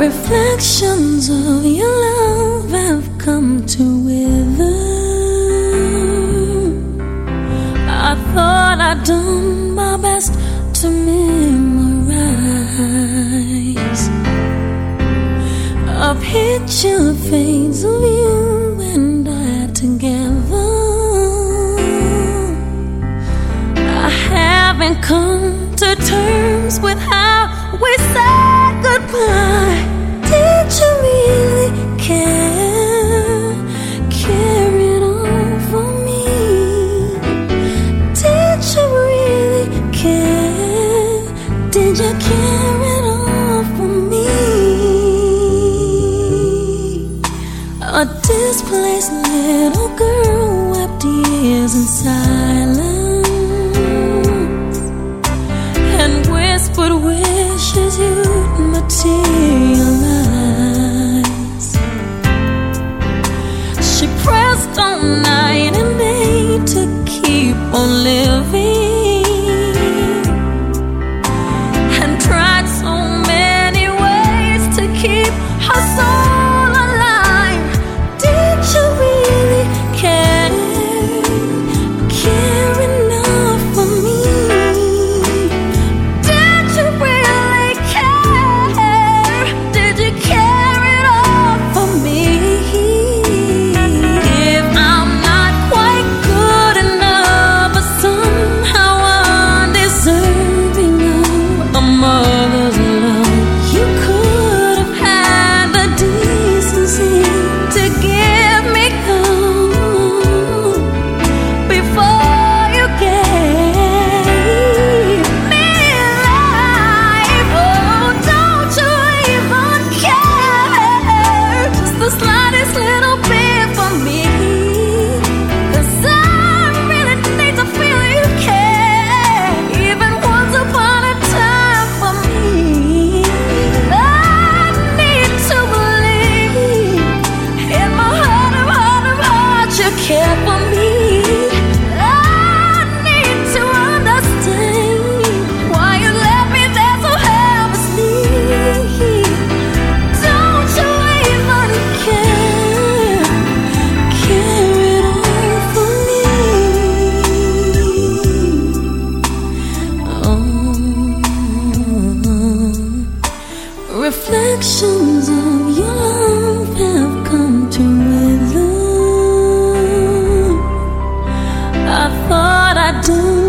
Reflections of your love have come to wither. I thought I'd done my best to memorize a picture fades of you and I together. I haven't come to terms with how. A displaced little girl wept tears in silence and whispered wishes you'd materialize. Reflections of your love have come to rhythm. I thought I'd.